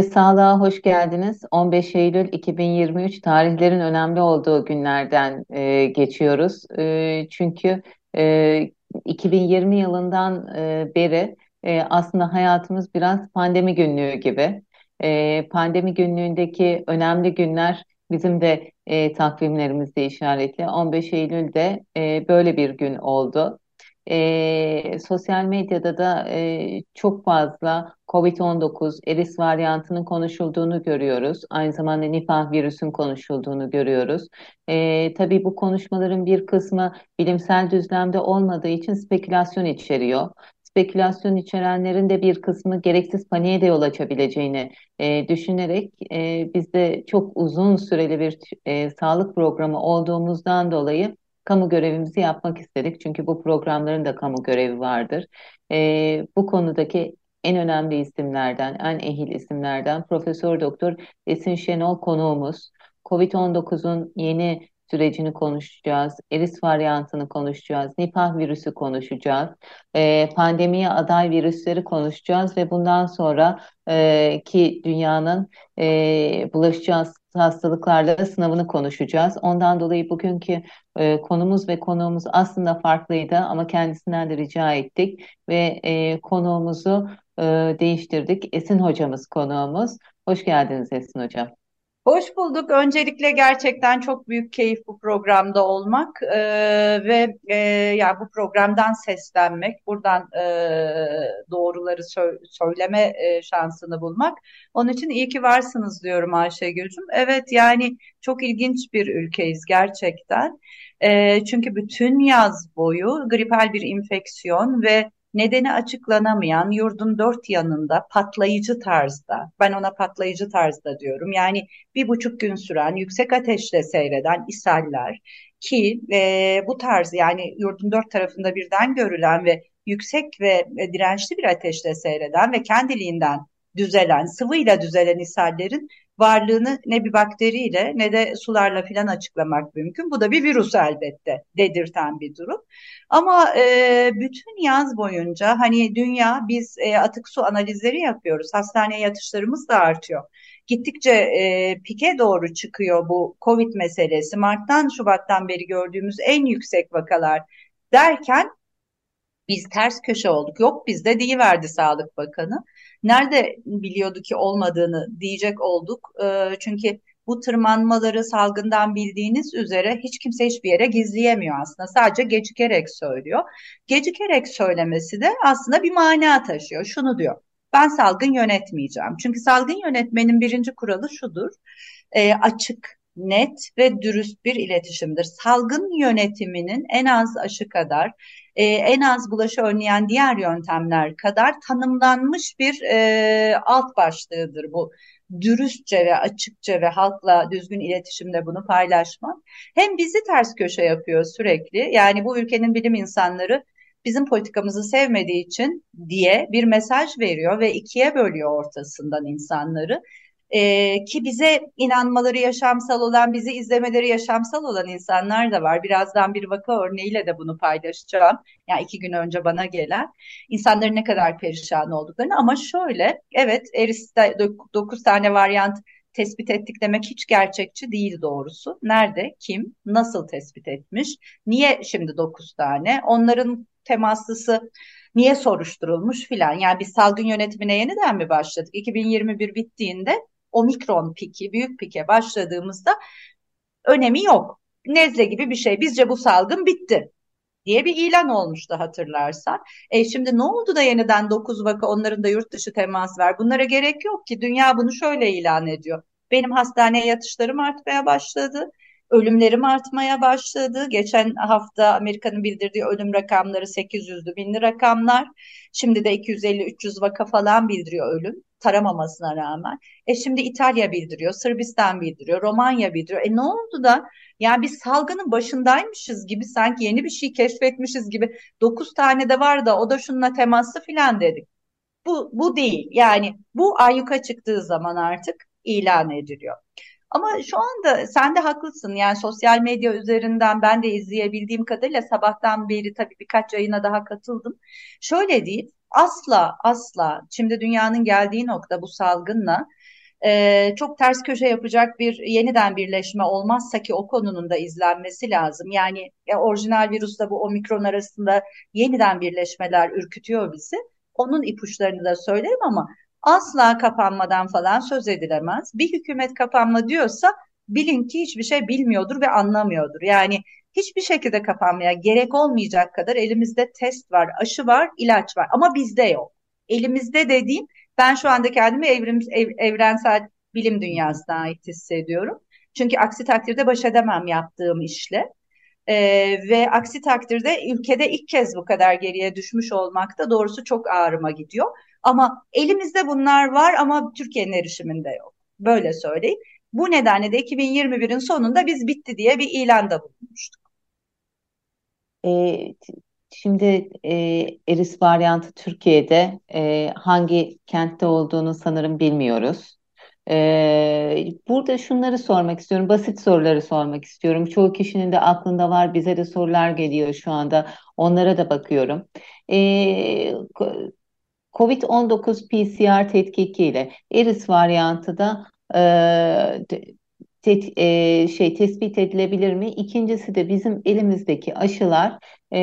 Önce sağlığa hoş geldiniz. 15 Eylül 2023 tarihlerin önemli olduğu günlerden e, geçiyoruz. E, çünkü e, 2020 yılından e, beri e, aslında hayatımız biraz pandemi günlüğü gibi. E, pandemi günlüğündeki önemli günler bizim de e, takvimlerimizde işaretli. 15 Eylül'de e, böyle bir gün oldu. E, sosyal medyada da e, çok fazla COVID-19, eris varyantının konuşulduğunu görüyoruz. Aynı zamanda Nipah virüsün konuşulduğunu görüyoruz. E, tabii bu konuşmaların bir kısmı bilimsel düzlemde olmadığı için spekülasyon içeriyor spekülasyon içerenlerin de bir kısmı gereksiz paniğe de yol açabileceğini e, düşünerek e, biz de çok uzun süreli bir e, sağlık programı olduğumuzdan dolayı kamu görevimizi yapmak istedik. Çünkü bu programların da kamu görevi vardır. E, bu konudaki en önemli isimlerden, en ehil isimlerden Profesör Doktor Esin Şenol konuğumuz. Covid-19'un yeni sürecini konuşacağız, eris varyantını konuşacağız, Nipah virüsü konuşacağız, e, pandemiye aday virüsleri konuşacağız ve bundan sonra e, ki dünyanın e, bulaşıcı hastalıklarla sınavını konuşacağız. Ondan dolayı bugünkü e, konumuz ve konuğumuz aslında farklıydı ama kendisinden de rica ettik ve e, konuğumuzu e, değiştirdik. Esin hocamız konuğumuz. Hoş geldiniz Esin hocam. Hoş bulduk. Öncelikle gerçekten çok büyük keyif bu programda olmak e, ve e, yani bu programdan seslenmek, buradan e, doğruları sö söyleme e, şansını bulmak. Onun için iyi ki varsınız diyorum Ayşegül'cüm. Evet yani çok ilginç bir ülkeyiz gerçekten. E, çünkü bütün yaz boyu gripal bir infeksiyon ve nedeni açıklanamayan yurdun dört yanında patlayıcı tarzda, ben ona patlayıcı tarzda diyorum. Yani bir buçuk gün süren yüksek ateşle seyreden ishaller ki e, bu tarz yani yurdun dört tarafında birden görülen ve yüksek ve dirençli bir ateşle seyreden ve kendiliğinden düzelen, sıvıyla düzelen ishallerin varlığını ne bir bakteriyle ne de sularla filan açıklamak mümkün. Bu da bir virüs elbette dedirten bir durum. Ama e, bütün yaz boyunca hani dünya biz e, atık su analizleri yapıyoruz. Hastaneye yatışlarımız da artıyor. Gittikçe e, pike doğru çıkıyor bu Covid meselesi. Mart'tan Şubat'tan beri gördüğümüz en yüksek vakalar derken biz ters köşe olduk. Yok bizde verdi Sağlık Bakanı. Nerede biliyordu ki olmadığını diyecek olduk. E, çünkü bu tırmanmaları salgından bildiğiniz üzere hiç kimse hiçbir yere gizleyemiyor aslında. Sadece gecikerek söylüyor. Gecikerek söylemesi de aslında bir mana taşıyor. Şunu diyor. Ben salgın yönetmeyeceğim. Çünkü salgın yönetmenin birinci kuralı şudur. E, açık, net ve dürüst bir iletişimdir. Salgın yönetiminin en az aşı kadar, e, en az bulaşı önleyen diğer yöntemler kadar tanımlanmış bir e, alt başlığıdır bu dürüstçe ve açıkça ve halkla düzgün iletişimde bunu paylaşmak hem bizi ters köşe yapıyor sürekli. Yani bu ülkenin bilim insanları bizim politikamızı sevmediği için diye bir mesaj veriyor ve ikiye bölüyor ortasından insanları e, ki bize inanmaları yaşamsal olan, bizi izlemeleri yaşamsal olan insanlar da var. Birazdan bir vaka örneğiyle de bunu paylaşacağım. Yani iki gün önce bana gelen insanların ne kadar perişan olduklarını ama şöyle evet Eris'te 9 tane varyant tespit ettik demek hiç gerçekçi değil doğrusu. Nerede, kim, nasıl tespit etmiş, niye şimdi 9 tane, onların temaslısı niye soruşturulmuş filan. Yani biz salgın yönetimine yeniden mi başladık? 2021 bittiğinde omikron piki, büyük pike başladığımızda önemi yok. Nezle gibi bir şey. Bizce bu salgın bitti diye bir ilan olmuştu hatırlarsan. E şimdi ne oldu da yeniden 9 vaka onların da yurt dışı temas var. Bunlara gerek yok ki dünya bunu şöyle ilan ediyor. Benim hastaneye yatışlarım artmaya başladı. Ölümlerim artmaya başladı. Geçen hafta Amerika'nın bildirdiği ölüm rakamları 800'lü binli rakamlar. Şimdi de 250-300 vaka falan bildiriyor ölüm. Taramamasına rağmen. E şimdi İtalya bildiriyor, Sırbistan bildiriyor, Romanya bildiriyor. E ne oldu da yani biz salgının başındaymışız gibi sanki yeni bir şey keşfetmişiz gibi dokuz tane de var da o da şununla temaslı filan dedik. Bu, bu değil. Yani bu ayyuka çıktığı zaman artık ilan ediliyor. Ama şu anda sen de haklısın. Yani sosyal medya üzerinden ben de izleyebildiğim kadarıyla sabahtan beri tabii birkaç yayına daha katıldım. Şöyle değil, asla asla şimdi dünyanın geldiği nokta bu salgınla e, çok ters köşe yapacak bir yeniden birleşme olmazsa ki o konunun da izlenmesi lazım. Yani e, orijinal virüsle bu omikron arasında yeniden birleşmeler ürkütüyor bizi. Onun ipuçlarını da söylerim ama asla kapanmadan falan söz edilemez. Bir hükümet kapanma diyorsa bilin ki hiçbir şey bilmiyordur ve anlamıyordur. Yani hiçbir şekilde kapanmaya gerek olmayacak kadar elimizde test var, aşı var, ilaç var ama bizde yok. Elimizde dediğim ben şu anda kendimi evrim, ev, evrensel bilim dünyasına ait hissediyorum. Çünkü aksi takdirde baş edemem yaptığım işle. Ee, ve aksi takdirde ülkede ilk kez bu kadar geriye düşmüş olmak da doğrusu çok ağrıma gidiyor. Ama elimizde bunlar var ama Türkiye'nin erişiminde yok. Böyle söyleyeyim. Bu nedenle de 2021'in sonunda biz bitti diye bir ilanda bulunmuştuk. E, şimdi e, Eris varyantı Türkiye'de e, hangi kentte olduğunu sanırım bilmiyoruz. E, burada şunları sormak istiyorum, basit soruları sormak istiyorum. Çoğu kişinin de aklında var, bize de sorular geliyor şu anda. Onlara da bakıyorum. E, COVID-19 PCR tetkikiyle Eris varyantı da e, tet, e, şey tespit edilebilir mi? İkincisi de bizim elimizdeki aşılar e,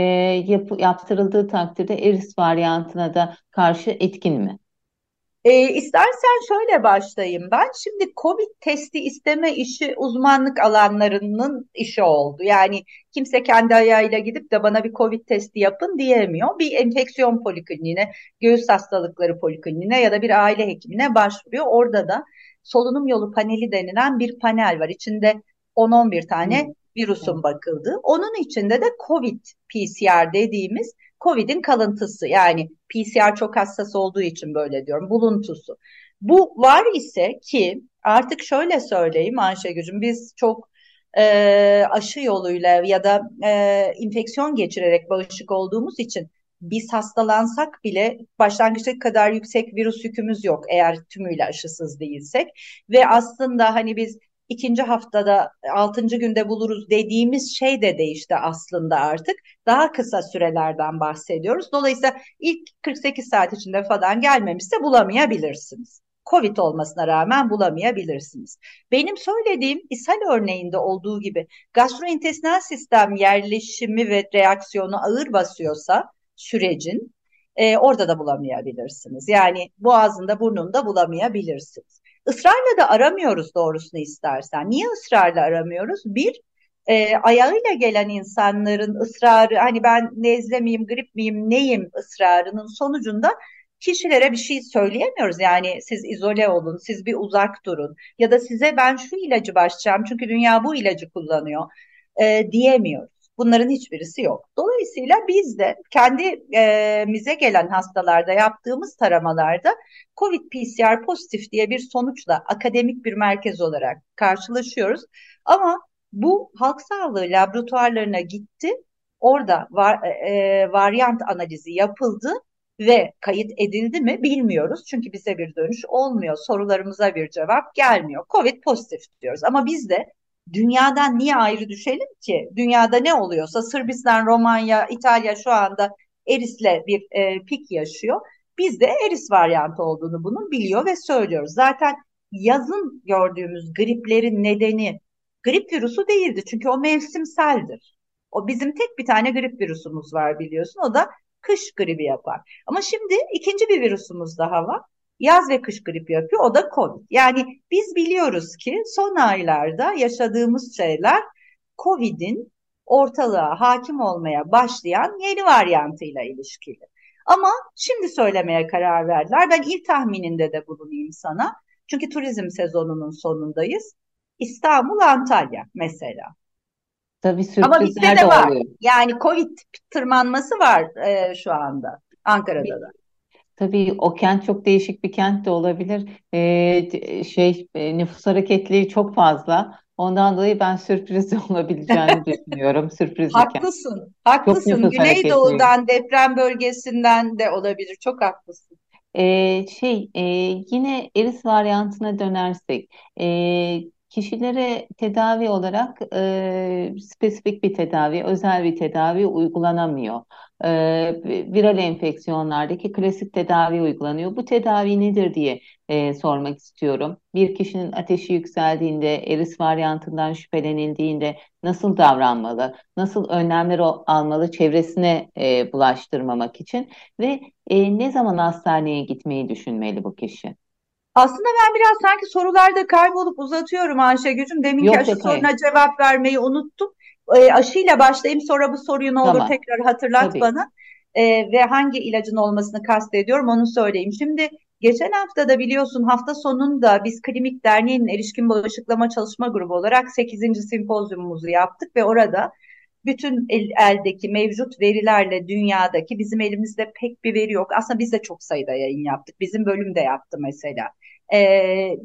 yap, yaptırıldığı takdirde eris varyantına da karşı etkin mi? E, istersen şöyle başlayayım ben. Şimdi COVID testi isteme işi uzmanlık alanlarının işi oldu. Yani kimse kendi ayağıyla gidip de bana bir COVID testi yapın diyemiyor. Bir enfeksiyon polikliniğine, göğüs hastalıkları polikliniğine ya da bir aile hekimine başvuruyor. Orada da solunum yolu paneli denilen bir panel var. İçinde 10-11 tane hmm. virüsün bakıldığı. Onun içinde de COVID PCR dediğimiz COVID'in kalıntısı yani PCR çok hassas olduğu için böyle diyorum buluntusu. Bu var ise ki artık şöyle söyleyeyim Ayşegül'cüm biz çok e, aşı yoluyla ya da e, infeksiyon geçirerek bağışık olduğumuz için biz hastalansak bile başlangıçtaki kadar yüksek virüs yükümüz yok eğer tümüyle aşısız değilsek ve aslında hani biz ikinci haftada altıncı günde buluruz dediğimiz şey de değişti aslında artık. Daha kısa sürelerden bahsediyoruz. Dolayısıyla ilk 48 saat içinde falan gelmemişse bulamayabilirsiniz. Covid olmasına rağmen bulamayabilirsiniz. Benim söylediğim ishal örneğinde olduğu gibi gastrointestinal sistem yerleşimi ve reaksiyonu ağır basıyorsa sürecin e, orada da bulamayabilirsiniz. Yani boğazında burnunda bulamayabilirsiniz. Israrla da aramıyoruz doğrusunu istersen. Niye ısrarla aramıyoruz? Bir, e, ayağıyla gelen insanların ısrarı hani ben nezle miyim, grip miyim, neyim ısrarının sonucunda kişilere bir şey söyleyemiyoruz. Yani siz izole olun, siz bir uzak durun ya da size ben şu ilacı başlayacağım çünkü dünya bu ilacı kullanıyor e, diyemiyoruz. Bunların hiçbirisi yok. Dolayısıyla biz de kendimize gelen hastalarda yaptığımız taramalarda COVID PCR pozitif diye bir sonuçla akademik bir merkez olarak karşılaşıyoruz. Ama bu halk sağlığı laboratuvarlarına gitti. Orada var, e, varyant analizi yapıldı ve kayıt edildi mi bilmiyoruz. Çünkü bize bir dönüş olmuyor. Sorularımıza bir cevap gelmiyor. Covid pozitif diyoruz. Ama biz de dünyadan niye ayrı düşelim ki? Dünyada ne oluyorsa Sırbistan, Romanya, İtalya şu anda erisle bir e, pik yaşıyor. Biz de eris varyantı olduğunu bunun biliyor ve söylüyoruz. Zaten yazın gördüğümüz griplerin nedeni grip virüsü değildi. Çünkü o mevsimseldir. O bizim tek bir tane grip virüsümüz var biliyorsun. O da kış gribi yapar. Ama şimdi ikinci bir virüsümüz daha var yaz ve kış gripi yapıyor. O da COVID. Yani biz biliyoruz ki son aylarda yaşadığımız şeyler COVID'in ortalığa hakim olmaya başlayan yeni varyantıyla ilişkili. Ama şimdi söylemeye karar verdiler. Ben ilk tahmininde de bulunayım sana. Çünkü turizm sezonunun sonundayız. İstanbul, Antalya mesela. Tabii Ama bizde de var. Oluyor. Yani Covid tırmanması var e, şu anda Ankara'da da. Tabii o kent çok değişik bir kent de olabilir. Ee, şey e, nüfus hareketliği çok fazla. Ondan dolayı ben sürpriz olabileceğini düşünüyorum. Sürpriz bir kent. Haklısın, haklısın. Güneydoğu'dan, deprem bölgesinden de olabilir. Çok haklısın. Ee, şey e, yine eris varyantına dönersek e, kişilere tedavi olarak e, spesifik bir tedavi, özel bir tedavi uygulanamıyor. E, viral enfeksiyonlardaki klasik tedavi uygulanıyor. Bu tedavi nedir diye e, sormak istiyorum. Bir kişinin ateşi yükseldiğinde, eris varyantından şüphelenildiğinde nasıl davranmalı, nasıl önlemler almalı çevresine e, bulaştırmamak için ve e, ne zaman hastaneye gitmeyi düşünmeli bu kişi? Aslında ben biraz sanki sorularda kaybolup uzatıyorum Ayşegül'cüm. Deminki Yok aşı soruna cevap vermeyi unuttum. E, aşıyla başlayayım sonra bu soruyu ne olur Tamam. tekrar hatırlat Tabii. bana. E, ve hangi ilacın olmasını kastediyorum onu söyleyeyim. Şimdi geçen hafta da biliyorsun hafta sonunda biz Klinik Derneği'nin erişkin bağışıklama çalışma grubu olarak 8. simpozyumumuzu yaptık ve orada bütün el, eldeki mevcut verilerle dünyadaki bizim elimizde pek bir veri yok. Aslında biz de çok sayıda yayın yaptık. Bizim bölüm de yaptı mesela. Ee,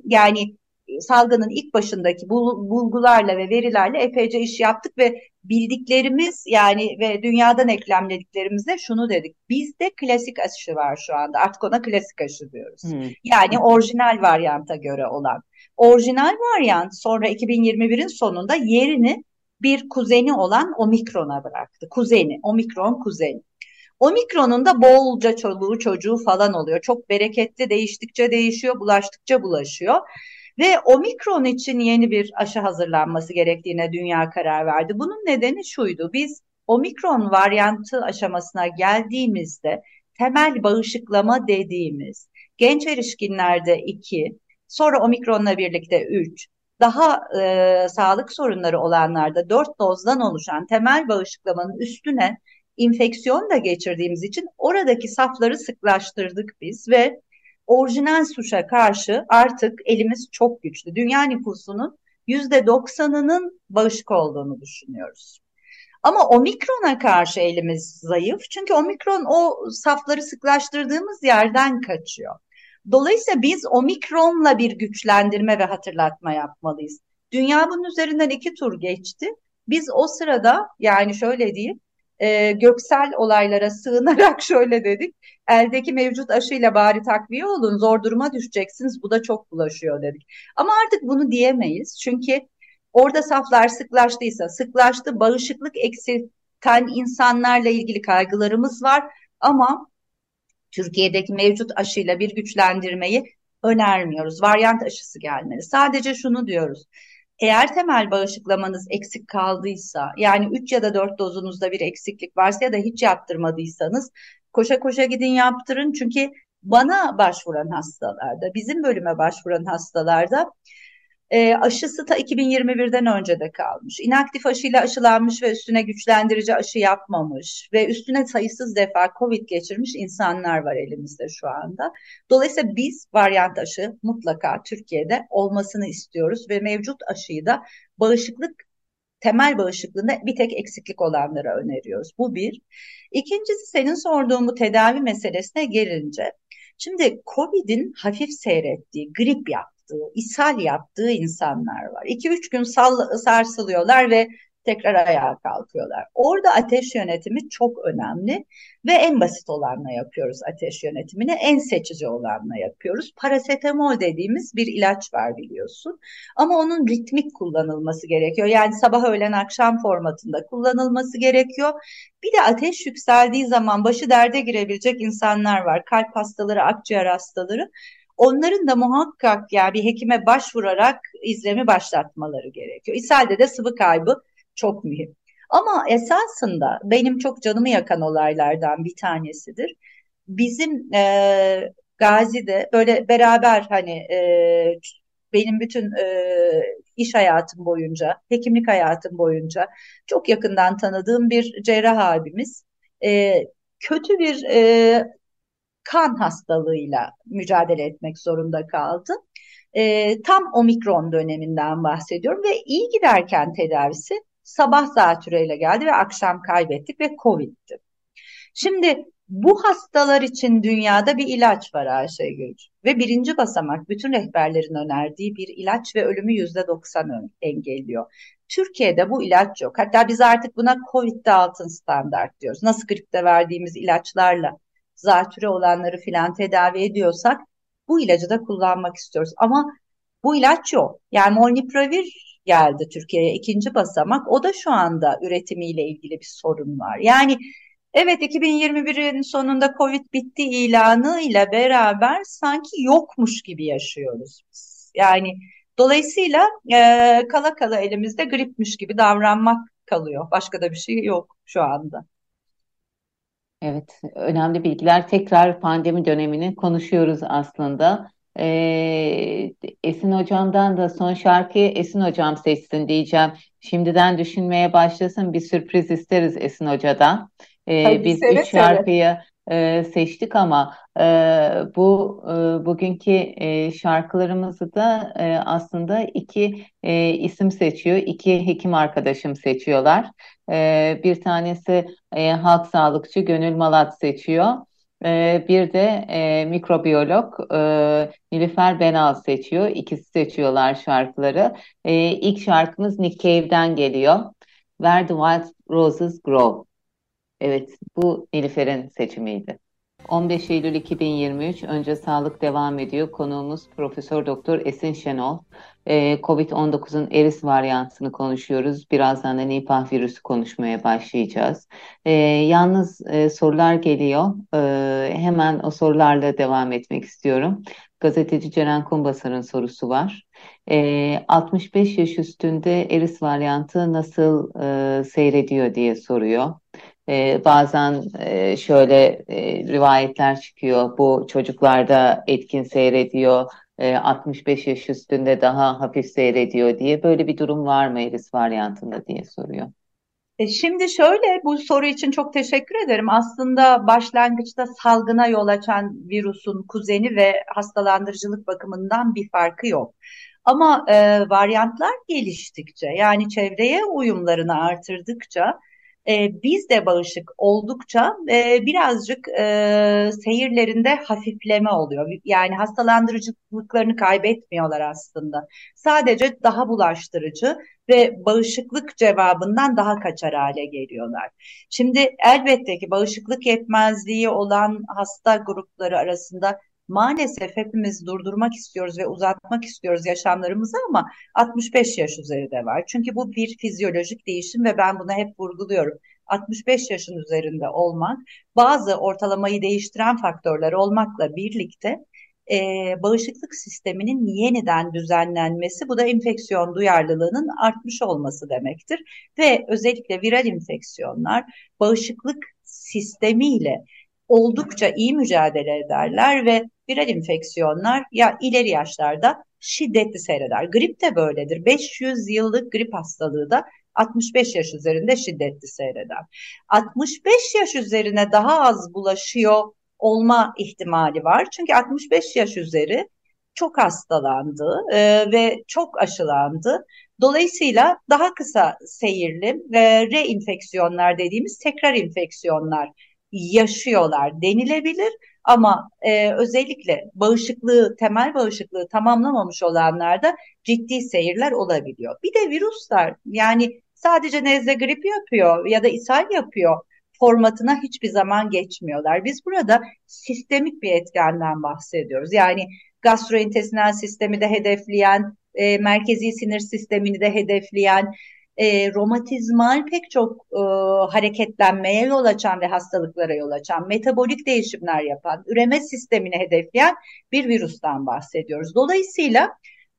yani salgının ilk başındaki bulgularla ve verilerle epeyce iş yaptık ve bildiklerimiz yani ve dünyadan eklemlediklerimizde şunu dedik. Bizde klasik aşı var şu anda. Artık ona klasik aşı diyoruz. Hmm. Yani orijinal varyanta göre olan. Orijinal varyant sonra 2021'in sonunda yerini bir kuzeni olan omikrona bıraktı. Kuzeni, omikron kuzeni. Omikronun da bolca çoluğu çocuğu falan oluyor. Çok bereketli değiştikçe değişiyor, bulaştıkça bulaşıyor. Ve omikron için yeni bir aşı hazırlanması gerektiğine dünya karar verdi. Bunun nedeni şuydu. Biz omikron varyantı aşamasına geldiğimizde temel bağışıklama dediğimiz genç erişkinlerde 2, sonra omikronla birlikte 3, daha e, sağlık sorunları olanlarda 4 dozdan oluşan temel bağışıklamanın üstüne infeksiyon da geçirdiğimiz için oradaki safları sıklaştırdık biz ve orijinal suşa karşı artık elimiz çok güçlü. Dünya nüfusunun %90'ının bağışık olduğunu düşünüyoruz. Ama omikrona karşı elimiz zayıf. Çünkü omikron o safları sıklaştırdığımız yerden kaçıyor. Dolayısıyla biz omikronla bir güçlendirme ve hatırlatma yapmalıyız. Dünya bunun üzerinden iki tur geçti. Biz o sırada yani şöyle diyeyim e, göksel olaylara sığınarak şöyle dedik. Eldeki mevcut aşıyla bari takviye olun zor duruma düşeceksiniz bu da çok bulaşıyor dedik. Ama artık bunu diyemeyiz çünkü orada saflar sıklaştıysa sıklaştı bağışıklık eksilten insanlarla ilgili kaygılarımız var ama Türkiye'deki mevcut aşıyla bir güçlendirmeyi önermiyoruz. Varyant aşısı gelmeli. Sadece şunu diyoruz. Eğer temel bağışıklamanız eksik kaldıysa yani 3 ya da 4 dozunuzda bir eksiklik varsa ya da hiç yaptırmadıysanız koşa koşa gidin yaptırın. Çünkü bana başvuran hastalarda, bizim bölüme başvuran hastalarda e, aşısı ta 2021'den önce de kalmış. İnaktif aşıyla aşılanmış ve üstüne güçlendirici aşı yapmamış ve üstüne sayısız defa COVID geçirmiş insanlar var elimizde şu anda. Dolayısıyla biz varyant aşı mutlaka Türkiye'de olmasını istiyoruz ve mevcut aşıyı da bağışıklık temel bağışıklığında bir tek eksiklik olanlara öneriyoruz. Bu bir. İkincisi senin sorduğun bu tedavi meselesine gelince Şimdi COVID'in hafif seyrettiği, grip yap yaptığı, ishal yaptığı insanlar var. 2-3 gün sall sarsılıyorlar ve tekrar ayağa kalkıyorlar. Orada ateş yönetimi çok önemli ve en basit olanla yapıyoruz ateş yönetimini, en seçici olanla yapıyoruz. Parasetamol dediğimiz bir ilaç var biliyorsun ama onun ritmik kullanılması gerekiyor. Yani sabah öğlen akşam formatında kullanılması gerekiyor. Bir de ateş yükseldiği zaman başı derde girebilecek insanlar var. Kalp hastaları, akciğer hastaları. Onların da muhakkak yani bir hekime başvurarak izlemi başlatmaları gerekiyor. İshalde de sıvı kaybı çok mühim. Ama esasında benim çok canımı yakan olaylardan bir tanesidir. Bizim e, Gazi'de böyle beraber hani e, benim bütün e, iş hayatım boyunca, hekimlik hayatım boyunca çok yakından tanıdığım bir cerrah abimiz e, kötü bir e, kan hastalığıyla mücadele etmek zorunda kaldı. E, tam omikron döneminden bahsediyorum ve iyi giderken tedavisi sabah zatüreyle geldi ve akşam kaybettik ve Covid'ti. Şimdi Bu hastalar için dünyada bir ilaç var Ayşegül. Ve birinci basamak bütün rehberlerin önerdiği bir ilaç ve ölümü yüzde doksan engelliyor. Türkiye'de bu ilaç yok. Hatta biz artık buna COVID'de altın standart diyoruz. Nasıl gripte verdiğimiz ilaçlarla zatürre olanları filan tedavi ediyorsak bu ilacı da kullanmak istiyoruz. Ama bu ilaç yok. Yani molnupiravir geldi Türkiye'ye ikinci basamak. O da şu anda üretimiyle ilgili bir sorun var. Yani evet 2021'in sonunda Covid bitti ilanıyla beraber sanki yokmuş gibi yaşıyoruz biz. Yani dolayısıyla e, kala kala elimizde gripmiş gibi davranmak kalıyor. Başka da bir şey yok şu anda. Evet, önemli bilgiler. Tekrar pandemi dönemini konuşuyoruz aslında. Ee, Esin Hocam'dan da son şarkıyı Esin Hocam seçsin diyeceğim. Şimdiden düşünmeye başlasın. Bir sürpriz isteriz Esin Hoca'dan. Ee, biz seve üç şarkıyı e, seçtik ama e, bu e, bugünkü e, şarkılarımızı da e, aslında iki e, isim seçiyor. iki hekim arkadaşım seçiyorlar. E, bir tanesi e, halk sağlıkçı Gönül Malat seçiyor. E, bir de e, mikrobiyolog e, Nilüfer Benal seçiyor. İkisi seçiyorlar şarkıları. E, ilk şarkımız Nick Cave'den geliyor. Where the Wild Roses Grow. Evet, bu Nilüfer'in seçimiydi. 15 Eylül 2023 önce sağlık devam ediyor. Konuğumuz Profesör Doktor Esin Şenol. Ee, Covid-19'un eris varyantını konuşuyoruz. Birazdan da Nipah virüsü konuşmaya başlayacağız. Ee, yalnız e, sorular geliyor. Ee, hemen o sorularla devam etmek istiyorum. Gazeteci Ceren Kumbasar'ın sorusu var. 65 yaş üstünde eris varyantı nasıl e, seyrediyor diye soruyor. E, bazen e, şöyle e, rivayetler çıkıyor. Bu çocuklarda etkin seyrediyor. E, 65 yaş üstünde daha hafif seyrediyor diye. Böyle bir durum var mı eris varyantında diye soruyor. E şimdi şöyle bu soru için çok teşekkür ederim. Aslında başlangıçta salgına yol açan virüsün kuzeni ve hastalandırıcılık bakımından bir farkı yok. Ama e, varyantlar geliştikçe yani çevreye uyumlarını artırdıkça e, biz de bağışık oldukça e, birazcık e, seyirlerinde hafifleme oluyor. Yani hastalandırıcılıklarını kaybetmiyorlar aslında. Sadece daha bulaştırıcı ve bağışıklık cevabından daha kaçar hale geliyorlar. Şimdi elbette ki bağışıklık yetmezliği olan hasta grupları arasında maalesef hepimiz durdurmak istiyoruz ve uzatmak istiyoruz yaşamlarımızı ama 65 yaş üzeri de var. Çünkü bu bir fizyolojik değişim ve ben bunu hep vurguluyorum. 65 yaşın üzerinde olmak bazı ortalamayı değiştiren faktörler olmakla birlikte e, bağışıklık sisteminin yeniden düzenlenmesi bu da enfeksiyon duyarlılığının artmış olması demektir. Ve özellikle viral enfeksiyonlar bağışıklık sistemiyle oldukça iyi mücadele ederler ve viral enfeksiyonlar ya ileri yaşlarda şiddetli seyreder. Grip de böyledir. 500 yıllık grip hastalığı da 65 yaş üzerinde şiddetli seyreder. 65 yaş üzerine daha az bulaşıyor olma ihtimali var. Çünkü 65 yaş üzeri çok hastalandı e, ve çok aşılandı. Dolayısıyla daha kısa seyirli ve reinfeksiyonlar dediğimiz tekrar infeksiyonlar yaşıyorlar denilebilir. Ama e, özellikle bağışıklığı, temel bağışıklığı tamamlamamış olanlarda ciddi seyirler olabiliyor. Bir de virüsler yani sadece nezle gripi yapıyor ya da ishal yapıyor formatına hiçbir zaman geçmiyorlar. Biz burada sistemik bir etkenden bahsediyoruz. Yani gastrointestinal sistemi de hedefleyen, e, merkezi sinir sistemini de hedefleyen, e, romatizmal pek çok e, hareketlenmeye yol açan ve hastalıklara yol açan, metabolik değişimler yapan, üreme sistemini hedefleyen bir virüsten bahsediyoruz. Dolayısıyla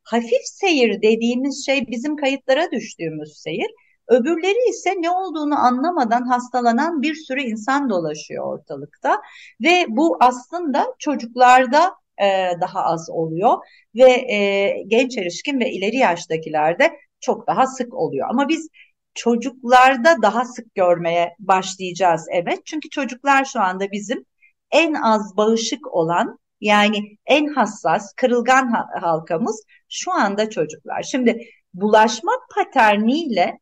hafif seyir dediğimiz şey bizim kayıtlara düştüğümüz seyir. Öbürleri ise ne olduğunu anlamadan hastalanan bir sürü insan dolaşıyor ortalıkta ve bu aslında çocuklarda e, daha az oluyor ve e, genç erişkin ve ileri yaştakilerde çok daha sık oluyor. Ama biz çocuklarda daha sık görmeye başlayacağız evet. Çünkü çocuklar şu anda bizim en az bağışık olan yani en hassas kırılgan halkamız şu anda çocuklar. Şimdi bulaşma paterniyle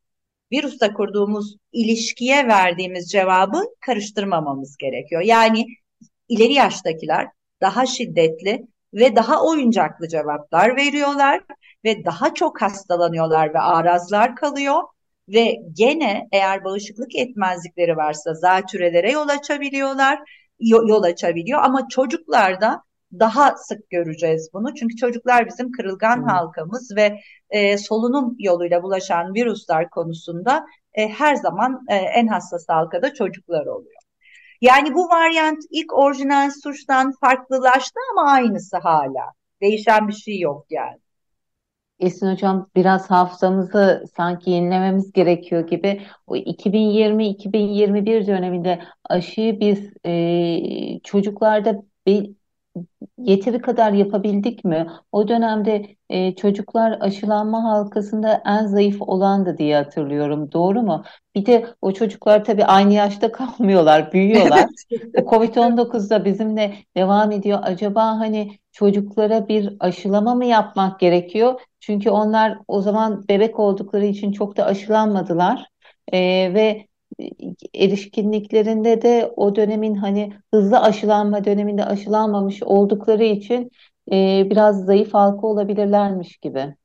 virüsle kurduğumuz ilişkiye verdiğimiz cevabı karıştırmamamız gerekiyor. Yani ileri yaştakiler daha şiddetli ve daha oyuncaklı cevaplar veriyorlar ve daha çok hastalanıyorlar ve arazlar kalıyor ve gene eğer bağışıklık etmezlikleri varsa zatürelere yol açabiliyorlar, yol açabiliyor ama çocuklarda daha sık göreceğiz bunu. Çünkü çocuklar bizim kırılgan hmm. halkamız ve e, solunum yoluyla bulaşan virüsler konusunda e, her zaman e, en hassas halkada çocuklar oluyor. Yani bu varyant ilk orijinal suçtan farklılaştı ama aynısı hala. Değişen bir şey yok yani. Esin Hocam biraz hafızamızı sanki yenilememiz gerekiyor gibi. O 2020-2021 döneminde aşıyı biz e, çocuklarda bir yeteri kadar yapabildik mi? O dönemde e, çocuklar aşılanma halkasında en zayıf olandı diye hatırlıyorum. Doğru mu? Bir de o çocuklar tabii aynı yaşta kalmıyorlar, büyüyorlar. o Covid-19'da bizimle devam ediyor. Acaba hani çocuklara bir aşılama mı yapmak gerekiyor? Çünkü onlar o zaman bebek oldukları için çok da aşılanmadılar. E, ve erişkinliklerinde de o dönemin hani hızlı aşılanma döneminde aşılanmamış oldukları için e, biraz zayıf halka olabilirlermiş gibi.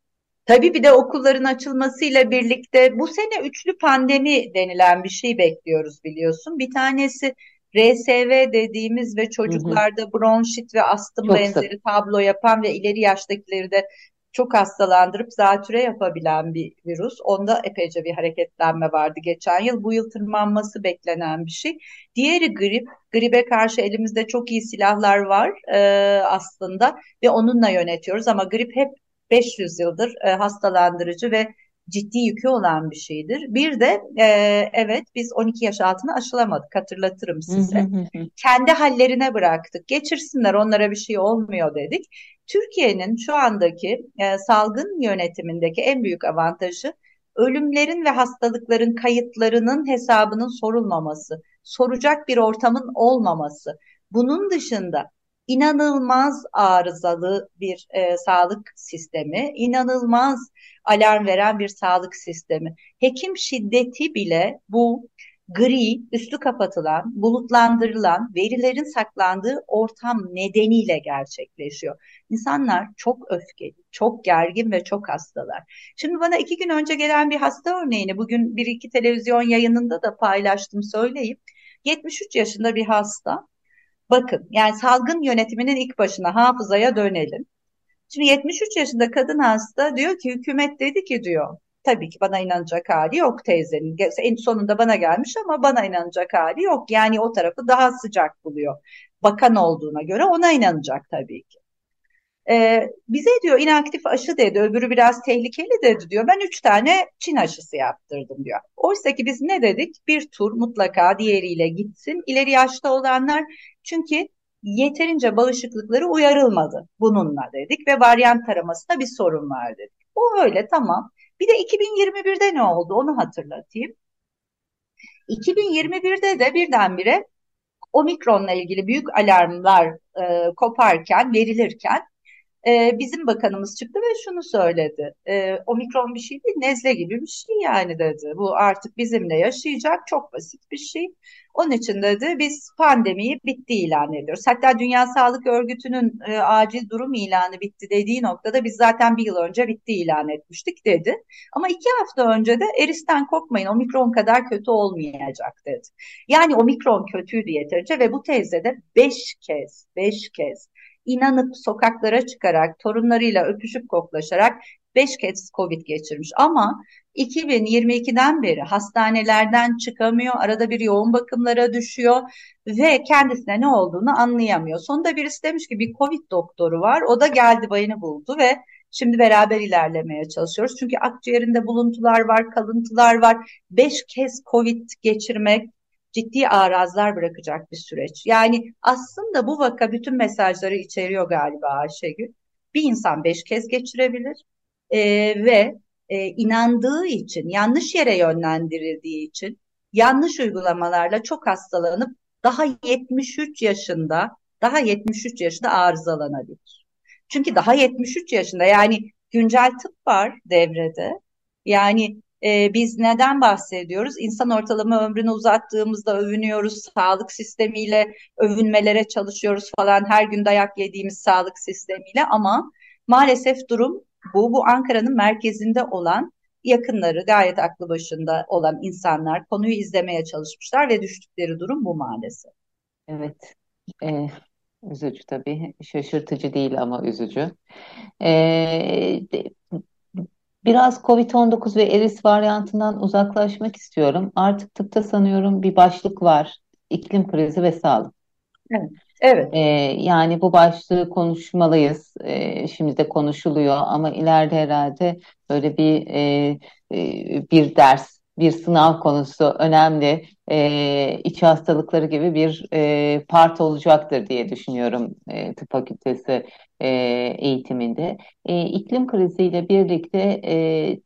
Tabii bir de okulların açılmasıyla birlikte bu sene üçlü pandemi denilen bir şey bekliyoruz biliyorsun. Bir tanesi RSV dediğimiz ve çocuklarda hı hı. bronşit ve astım Çok benzeri sık. tablo yapan ve ileri yaştakileri de çok hastalandırıp zatüre yapabilen bir virüs. Onda epeyce bir hareketlenme vardı geçen yıl. Bu yıl tırmanması beklenen bir şey. Diğeri grip. Gribe karşı elimizde çok iyi silahlar var e, aslında ve onunla yönetiyoruz ama grip hep 500 yıldır e, hastalandırıcı ve ciddi yükü olan bir şeydir. Bir de e, evet biz 12 yaş altına aşılamadık hatırlatırım size. Kendi hallerine bıraktık. Geçirsinler onlara bir şey olmuyor dedik. Türkiye'nin şu andaki e, salgın yönetimindeki en büyük avantajı ölümlerin ve hastalıkların kayıtlarının hesabının sorulmaması, soracak bir ortamın olmaması. Bunun dışında inanılmaz arızalı bir e, sağlık sistemi, inanılmaz alarm veren bir sağlık sistemi. Hekim şiddeti bile bu gri, üstü kapatılan, bulutlandırılan, verilerin saklandığı ortam nedeniyle gerçekleşiyor. İnsanlar çok öfkeli, çok gergin ve çok hastalar. Şimdi bana iki gün önce gelen bir hasta örneğini bugün bir iki televizyon yayınında da paylaştım söyleyeyim. 73 yaşında bir hasta. Bakın yani salgın yönetiminin ilk başına hafızaya dönelim. Şimdi 73 yaşında kadın hasta diyor ki hükümet dedi ki diyor tabii ki bana inanacak hali yok teyzenin. En sonunda bana gelmiş ama bana inanacak hali yok. Yani o tarafı daha sıcak buluyor. Bakan olduğuna göre ona inanacak tabii ki. Ee, bize diyor inaktif aşı dedi, öbürü biraz tehlikeli dedi diyor. Ben üç tane Çin aşısı yaptırdım diyor. Oysa ki biz ne dedik? Bir tur mutlaka diğeriyle gitsin. İleri yaşta olanlar çünkü yeterince bağışıklıkları uyarılmadı bununla dedik ve varyant taramasında bir sorun var dedik. O öyle tamam. Bir de 2021'de ne oldu onu hatırlatayım. 2021'de de birdenbire omikronla ilgili büyük alarmlar e, koparken, verilirken e, bizim bakanımız çıktı ve şunu söyledi. E, omikron bir şey değil, nezle gibi bir şey yani dedi. Bu artık bizimle yaşayacak çok basit bir şey. Onun için dedi biz pandemiyi bitti ilan ediyoruz. Hatta Dünya Sağlık Örgütü'nün e, acil durum ilanı bitti dediği noktada biz zaten bir yıl önce bitti ilan etmiştik dedi. Ama iki hafta önce de eristen korkmayın omikron kadar kötü olmayacak dedi. Yani omikron kötüydü yeterince ve bu teyze de beş kez, beş kez inanıp sokaklara çıkarak, torunlarıyla öpüşüp koklaşarak beş kez Covid geçirmiş. Ama 2022'den beri hastanelerden çıkamıyor, arada bir yoğun bakımlara düşüyor ve kendisine ne olduğunu anlayamıyor. Sonunda birisi demiş ki bir Covid doktoru var, o da geldi bayını buldu ve Şimdi beraber ilerlemeye çalışıyoruz. Çünkü akciğerinde buluntular var, kalıntılar var. Beş kez Covid geçirmek ciddi arazlar bırakacak bir süreç. Yani aslında bu vaka bütün mesajları içeriyor galiba Ayşegül. Bir insan beş kez geçirebilir e, ve e, inandığı için, yanlış yere yönlendirildiği için yanlış uygulamalarla çok hastalanıp daha 73 yaşında, daha 73 yaşında arızalanabilir. Çünkü daha 73 yaşında yani güncel tıp var devrede. Yani e, biz neden bahsediyoruz? İnsan ortalama ömrünü uzattığımızda övünüyoruz, sağlık sistemiyle övünmelere çalışıyoruz falan her gün dayak yediğimiz sağlık sistemiyle ama maalesef durum bu. Bu Ankara'nın merkezinde olan yakınları gayet aklı başında olan insanlar konuyu izlemeye çalışmışlar ve düştükleri durum bu maalesef. Evet, e, üzücü tabii. Şaşırtıcı değil ama üzücü. E, biraz COVID-19 ve eris varyantından uzaklaşmak istiyorum. Artık tıpta sanıyorum bir başlık var. İklim krizi ve sağlık. Evet. Evet. Ee, yani bu başlığı konuşmalıyız. Ee, şimdi de konuşuluyor ama ileride herhalde böyle bir e, e, bir ders, bir sınav konusu önemli. E, iç hastalıkları gibi bir e, part olacaktır diye düşünüyorum e, tıp fakültesi e, eğitiminde. E, iklim kriziyle birlikte e,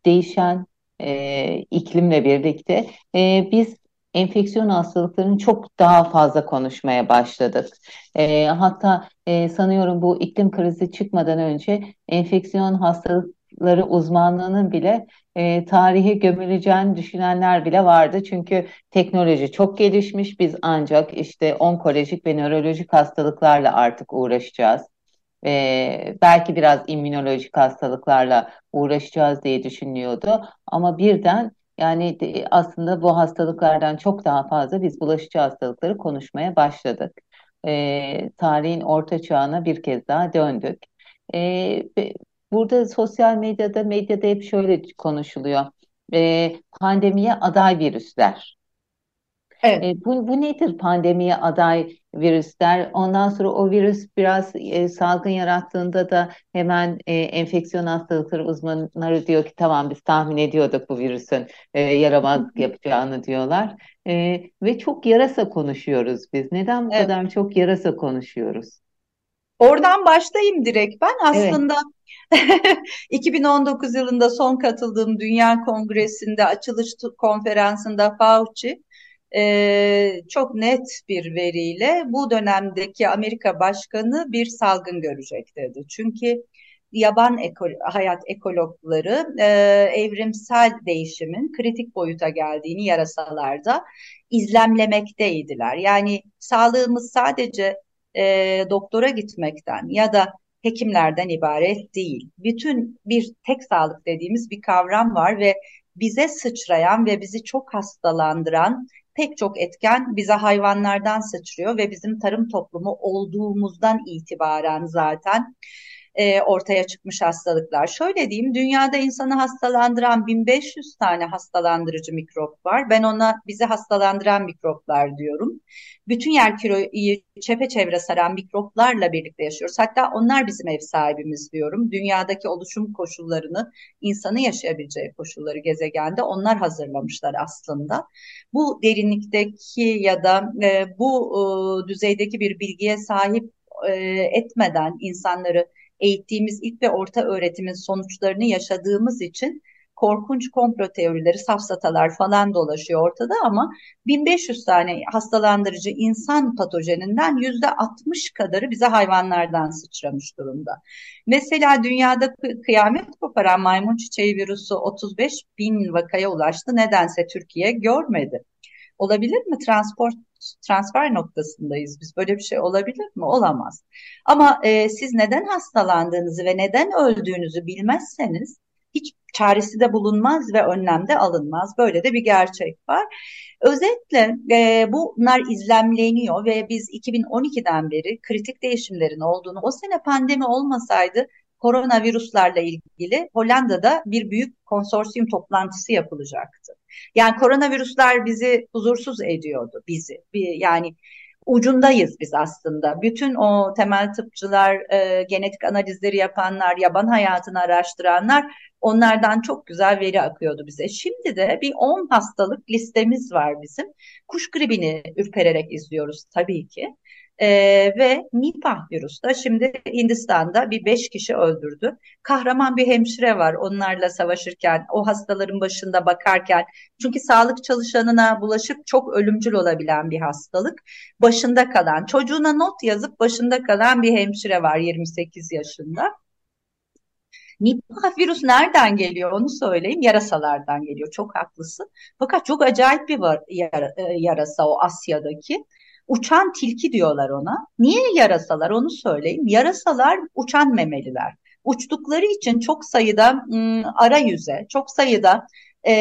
değişen e, iklimle birlikte e, biz enfeksiyon hastalıklarını çok daha fazla konuşmaya başladık. E, hatta e, sanıyorum bu iklim krizi çıkmadan önce enfeksiyon hastalıkları uzmanlığının bile e, tarihe gömüleceğini düşünenler bile vardı. Çünkü teknoloji çok gelişmiş. Biz ancak işte onkolojik ve nörolojik hastalıklarla artık uğraşacağız. E, belki biraz immünolojik hastalıklarla uğraşacağız diye düşünüyordu. Ama birden yani aslında bu hastalıklardan çok daha fazla biz bulaşıcı hastalıkları konuşmaya başladık. E, tarihin orta çağına bir kez daha döndük. E, burada sosyal medyada, medyada hep şöyle konuşuluyor. E, pandemiye aday virüsler. Evet. E, bu, bu nedir pandemiye aday virüsler? Ondan sonra o virüs biraz e, salgın yarattığında da hemen e, enfeksiyon hastalıkları uzmanları diyor ki tamam biz tahmin ediyorduk bu virüsün e, yaramaz yapacağını diyorlar. E, ve çok yarasa konuşuyoruz biz. Neden bu evet. kadar çok yarasa konuşuyoruz? Oradan başlayayım direkt ben. Aslında evet. 2019 yılında son katıldığım Dünya Kongresi'nde açılış konferansında Fauci e, çok net bir veriyle bu dönemdeki Amerika Başkanı bir salgın görecek dedi. Çünkü yaban eko, hayat ekologları e, evrimsel değişimin kritik boyuta geldiğini yarasalarda izlemlemekteydiler. Yani sağlığımız sadece e, doktora gitmekten ya da hekimlerden ibaret değil. Bütün bir tek sağlık dediğimiz bir kavram var ve bize sıçrayan ve bizi çok hastalandıran pek çok etken bize hayvanlardan sıçrıyor ve bizim tarım toplumu olduğumuzdan itibaren zaten e, ortaya çıkmış hastalıklar. Şöyle diyeyim, dünyada insanı hastalandıran 1500 tane hastalandırıcı mikrop var. Ben ona bizi hastalandıran mikroplar diyorum. Bütün yer kiloyu çepeçevre saran mikroplarla birlikte yaşıyoruz. Hatta onlar bizim ev sahibimiz diyorum. Dünyadaki oluşum koşullarını, insanı yaşayabileceği koşulları gezegende onlar hazırlamışlar aslında. Bu derinlikteki ya da e, bu e, düzeydeki bir bilgiye sahip e, etmeden insanları eğittiğimiz ilk ve orta öğretimin sonuçlarını yaşadığımız için korkunç komplo teorileri, safsatalar falan dolaşıyor ortada ama 1500 tane hastalandırıcı insan patojeninden yüzde 60 kadarı bize hayvanlardan sıçramış durumda. Mesela dünyada kıyamet koparan maymun çiçeği virüsü 35 bin vakaya ulaştı. Nedense Türkiye görmedi. Olabilir mi? Transport transfer noktasındayız biz. Böyle bir şey olabilir mi? Olamaz. Ama e, siz neden hastalandığınızı ve neden öldüğünüzü bilmezseniz hiç çaresi de bulunmaz ve önlemde alınmaz. Böyle de bir gerçek var. Özetle e, bunlar izlemleniyor ve biz 2012'den beri kritik değişimlerin olduğunu, o sene pandemi olmasaydı koronavirüslerle ilgili Hollanda'da bir büyük konsorsiyum toplantısı yapılacaktı. Yani koronavirüsler bizi huzursuz ediyordu bizi. Bir, yani ucundayız biz aslında. Bütün o temel tıpçılar, e, genetik analizleri yapanlar, yaban hayatını araştıranlar onlardan çok güzel veri akıyordu bize. Şimdi de bir 10 hastalık listemiz var bizim. Kuş gribini ürpererek izliyoruz tabii ki. E, ve Nipah virüsü de şimdi Hindistan'da bir beş kişi öldürdü. Kahraman bir hemşire var onlarla savaşırken, o hastaların başında bakarken. Çünkü sağlık çalışanına bulaşıp çok ölümcül olabilen bir hastalık. Başında kalan, çocuğuna not yazıp başında kalan bir hemşire var 28 yaşında. Nipah virüs nereden geliyor onu söyleyeyim. Yarasalardan geliyor. Çok haklısın. Fakat çok acayip bir var, yara, e, yarasa o Asya'daki. Uçan tilki diyorlar ona. Niye yarasalar onu söyleyeyim. Yarasalar uçan memeliler. Uçtukları için çok sayıda ım, arayüze, çok sayıda e,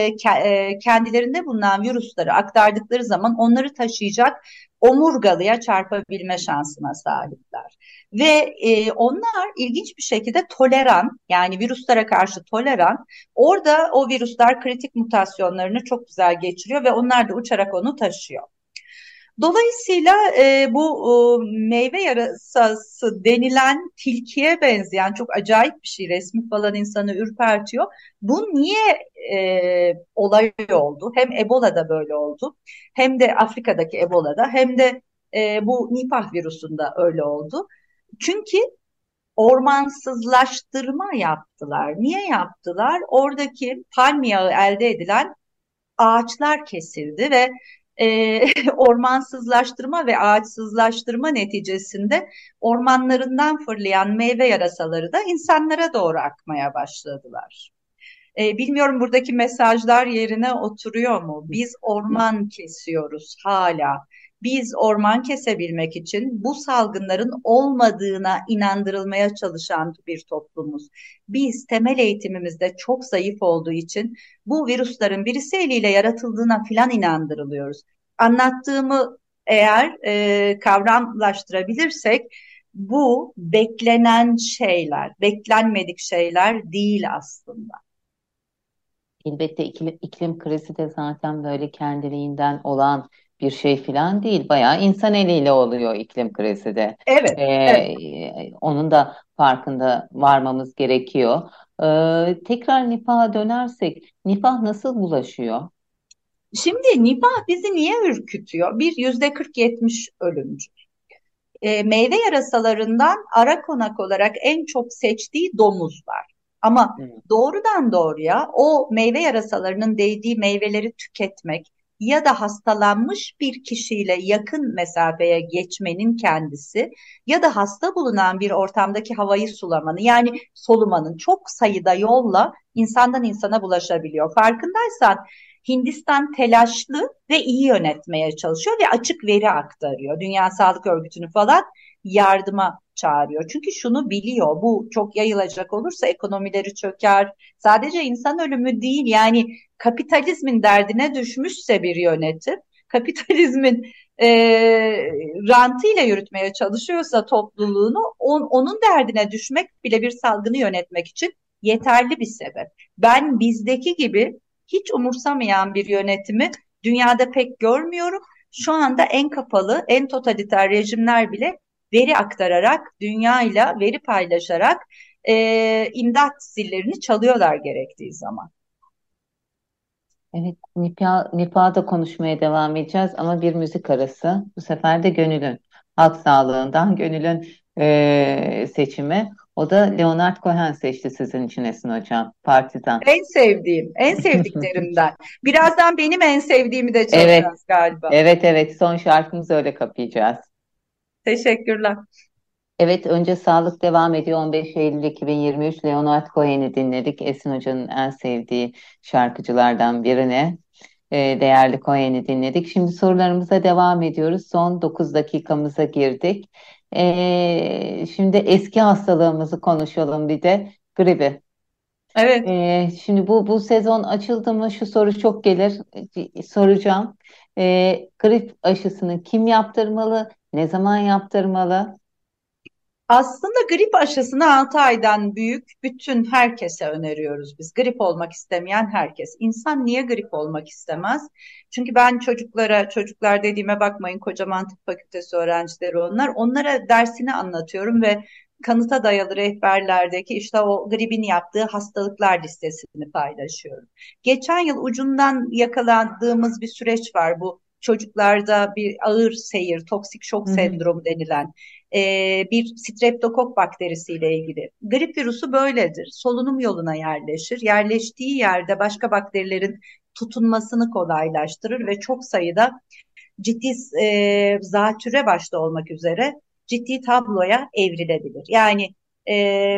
e, kendilerinde bulunan virüsleri aktardıkları zaman onları taşıyacak omurgalıya çarpabilme şansına sahipler. Ve e, onlar ilginç bir şekilde toleran yani virüslere karşı toleran orada o virüsler kritik mutasyonlarını çok güzel geçiriyor ve onlar da uçarak onu taşıyor. Dolayısıyla e, bu e, meyve yarasası denilen tilkiye benzeyen çok acayip bir şey resmi falan insanı ürpertiyor. Bu niye e, olay oldu? Hem Ebola'da böyle oldu hem de Afrika'daki Ebola'da hem de e, bu Nipah virüsünde öyle oldu. Çünkü ormansızlaştırma yaptılar. Niye yaptılar? Oradaki palm yağı elde edilen ağaçlar kesildi ve e, ormansızlaştırma ve ağaçsızlaştırma neticesinde ormanlarından fırlayan meyve yarasaları da insanlara doğru akmaya başladılar. E, bilmiyorum buradaki mesajlar yerine oturuyor mu? Biz orman kesiyoruz hala biz orman kesebilmek için bu salgınların olmadığına inandırılmaya çalışan bir toplumuz. Biz temel eğitimimizde çok zayıf olduğu için bu virüslerin birisi eliyle yaratıldığına filan inandırılıyoruz. Anlattığımı eğer e, kavramlaştırabilirsek bu beklenen şeyler, beklenmedik şeyler değil aslında. Elbette iklim, iklim krizi de zaten böyle kendiliğinden olan bir şey falan değil. Bayağı insan eliyle oluyor iklim krizi de. Evet, ee, evet. Onun da farkında varmamız gerekiyor. Ee, tekrar Nipah'a dönersek, Nipah nasıl bulaşıyor? Şimdi Nipah bizi niye ürkütüyor? Bir yüzde 40-70 ölümcül. E, meyve yarasalarından ara konak olarak en çok seçtiği domuz var. Ama hmm. doğrudan doğruya o meyve yarasalarının değdiği meyveleri tüketmek, ya da hastalanmış bir kişiyle yakın mesafeye geçmenin kendisi ya da hasta bulunan bir ortamdaki havayı sulamanın yani solumanın çok sayıda yolla insandan insana bulaşabiliyor. Farkındaysan Hindistan telaşlı ve iyi yönetmeye çalışıyor ve açık veri aktarıyor. Dünya Sağlık Örgütü'nü falan yardıma çağırıyor. Çünkü şunu biliyor bu çok yayılacak olursa ekonomileri çöker. Sadece insan ölümü değil yani kapitalizmin derdine düşmüşse bir yönetim kapitalizmin e, rantıyla yürütmeye çalışıyorsa topluluğunu on, onun derdine düşmek bile bir salgını yönetmek için yeterli bir sebep. Ben bizdeki gibi hiç umursamayan bir yönetimi dünyada pek görmüyorum. Şu anda en kapalı, en totaliter rejimler bile veri aktararak, dünyayla veri paylaşarak e, imdat zillerini çalıyorlar gerektiği zaman. Evet, Nipa, Nipa'da konuşmaya devam edeceğiz ama bir müzik arası. Bu sefer de Gönül'ün, halk sağlığından Gönül'ün e, seçimi. O da Leonard Cohen seçti sizin için Esin Hocam. Partizan. En sevdiğim, en sevdiklerimden. Birazdan benim en sevdiğimi de çalacağız evet, galiba. Evet, evet. Son şarkımızı öyle kapayacağız. Teşekkürler. Evet, önce sağlık devam ediyor. 15 Eylül 2023 Leonard Cohen'i dinledik. Esin Hoca'nın en sevdiği şarkıcılardan birine. E, değerli Cohen'i dinledik. Şimdi sorularımıza devam ediyoruz. Son 9 dakikamıza girdik. E, şimdi eski hastalığımızı konuşalım bir de. Gribi. Evet. E, şimdi bu bu sezon açıldı mı şu soru çok gelir. Soracağım. E, grip aşısını kim yaptırmalı? Ne zaman yaptırmalı? Aslında grip aşısını 6 aydan büyük bütün herkese öneriyoruz biz. Grip olmak istemeyen herkes. İnsan niye grip olmak istemez? Çünkü ben çocuklara, çocuklar dediğime bakmayın kocaman tıp fakültesi öğrencileri onlar. Onlara dersini anlatıyorum ve kanıta dayalı rehberlerdeki işte o gripin yaptığı hastalıklar listesini paylaşıyorum. Geçen yıl ucundan yakalandığımız bir süreç var bu çocuklarda bir ağır seyir, toksik şok sendromu denilen e, bir streptokok bakterisiyle ilgili. Grip virüsü böyledir. Solunum yoluna yerleşir. Yerleştiği yerde başka bakterilerin tutunmasını kolaylaştırır ve çok sayıda ciddi e, zatüre başta olmak üzere ciddi tabloya evrilebilir. Yani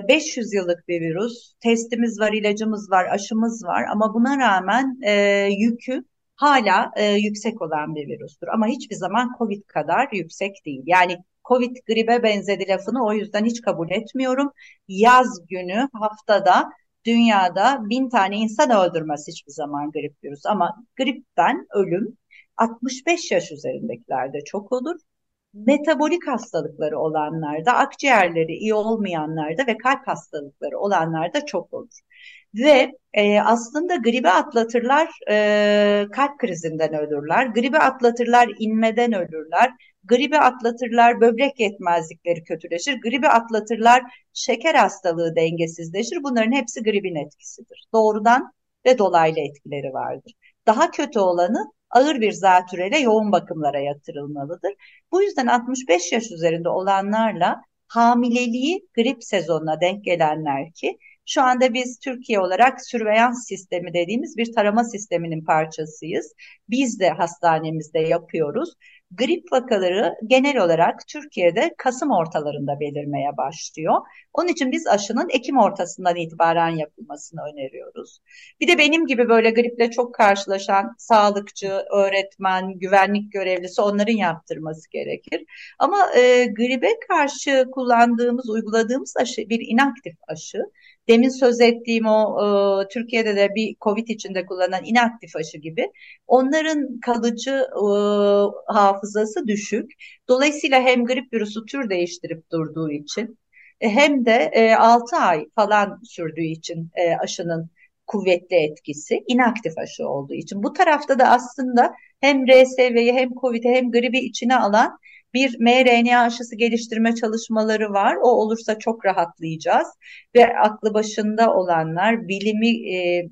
500 yıllık bir virüs. Testimiz var, ilacımız var, aşımız var ama buna rağmen e, yükü hala e, yüksek olan bir virüstür. Ama hiçbir zaman COVID kadar yüksek değil. Yani Covid gribe benzedi lafını o yüzden hiç kabul etmiyorum. Yaz günü haftada dünyada bin tane insan öldürmez hiçbir zaman grip virüsü. Ama gripten ölüm 65 yaş üzerindekilerde çok olur metabolik hastalıkları olanlarda, akciğerleri iyi olmayanlarda ve kalp hastalıkları olanlarda çok olur. Ve e, aslında gribi atlatırlar, e, kalp krizinden ölürler. Gribi atlatırlar, inmeden ölürler. Gribi atlatırlar, böbrek yetmezlikleri kötüleşir. Gribi atlatırlar, şeker hastalığı dengesizleşir. Bunların hepsi gribin etkisidir. Doğrudan ve dolaylı etkileri vardır. Daha kötü olanı ağır bir zatüreyle yoğun bakımlara yatırılmalıdır. Bu yüzden 65 yaş üzerinde olanlarla hamileliği grip sezonuna denk gelenler ki şu anda biz Türkiye olarak sürveyans sistemi dediğimiz bir tarama sisteminin parçasıyız. Biz de hastanemizde yapıyoruz. Grip vakaları genel olarak Türkiye'de Kasım ortalarında belirmeye başlıyor. Onun için biz aşının Ekim ortasından itibaren yapılmasını öneriyoruz. Bir de benim gibi böyle griple çok karşılaşan sağlıkçı, öğretmen, güvenlik görevlisi onların yaptırması gerekir. Ama e, gribe karşı kullandığımız, uyguladığımız aşı bir inaktif aşı. Demin söz ettiğim o e, Türkiye'de de bir COVID içinde kullanılan inaktif aşı gibi onların kalıcı e, hafızası düşük. Dolayısıyla hem grip virüsü tür değiştirip durduğu için e, hem de e, 6 ay falan sürdüğü için e, aşının kuvvetli etkisi inaktif aşı olduğu için. Bu tarafta da aslında hem RSV'yi hem COVID'i hem gribi içine alan bir mRNA aşısı geliştirme çalışmaları var. O olursa çok rahatlayacağız ve aklı başında olanlar, bilimi e,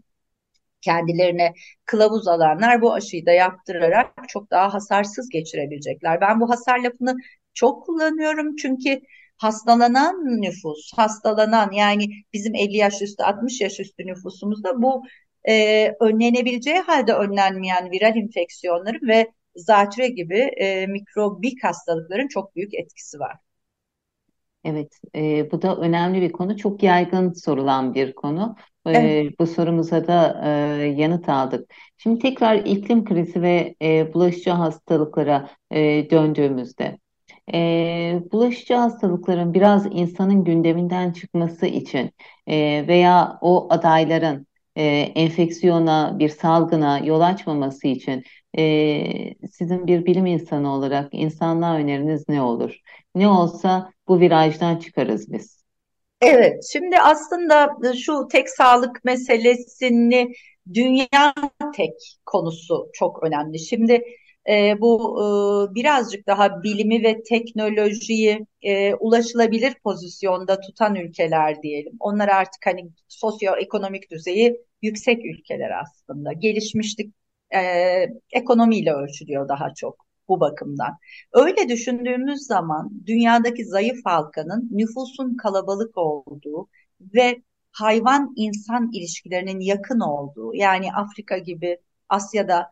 kendilerine kılavuz alanlar bu aşıyı da yaptırarak çok daha hasarsız geçirebilecekler. Ben bu hasar lafını çok kullanıyorum çünkü hastalanan nüfus, hastalanan yani bizim 50 yaş üstü 60 yaş üstü nüfusumuzda bu e, önlenebileceği halde önlenmeyen viral enfeksiyonların ve zatüre gibi e, mikrobik hastalıkların çok büyük etkisi var. Evet, e, bu da önemli bir konu. Çok yaygın sorulan bir konu. E, evet. Bu sorumuza da e, yanıt aldık. Şimdi tekrar iklim krizi ve e, bulaşıcı hastalıklara e, döndüğümüzde, e, bulaşıcı hastalıkların biraz insanın gündeminden çıkması için e, veya o adayların e, enfeksiyona, bir salgına yol açmaması için e, sizin bir bilim insanı olarak insanlığa öneriniz ne olur? Ne olsa bu virajdan çıkarız biz. Evet, şimdi aslında şu tek sağlık meselesini dünya tek konusu çok önemli. Şimdi e, bu e, birazcık daha bilimi ve teknolojiyi e, ulaşılabilir pozisyonda tutan ülkeler diyelim. Onlar artık hani sosyoekonomik düzeyi yüksek ülkeler aslında. Gelişmişlik e, ekonomiyle ölçülüyor daha çok bu bakımdan. Öyle düşündüğümüz zaman dünyadaki zayıf halkanın nüfusun kalabalık olduğu ve hayvan insan ilişkilerinin yakın olduğu yani Afrika gibi Asya'da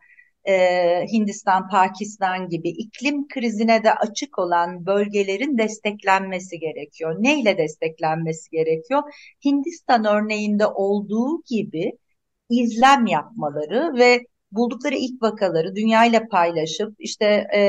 e, Hindistan, Pakistan gibi iklim krizine de açık olan bölgelerin desteklenmesi gerekiyor. Neyle desteklenmesi gerekiyor? Hindistan örneğinde olduğu gibi izlem yapmaları ve buldukları ilk vakaları dünyayla paylaşıp işte e,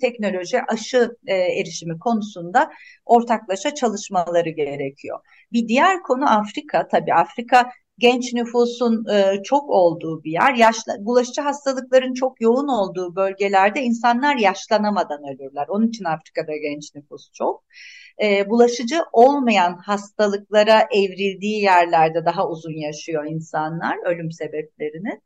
teknoloji aşı e, erişimi konusunda ortaklaşa çalışmaları gerekiyor. Bir diğer konu Afrika. Tabii Afrika genç nüfusun e, çok olduğu bir yer. Yaşlı, bulaşıcı hastalıkların çok yoğun olduğu bölgelerde insanlar yaşlanamadan ölürler. Onun için Afrika'da genç nüfus çok. E, bulaşıcı olmayan hastalıklara evrildiği yerlerde daha uzun yaşıyor insanlar ölüm sebeplerini.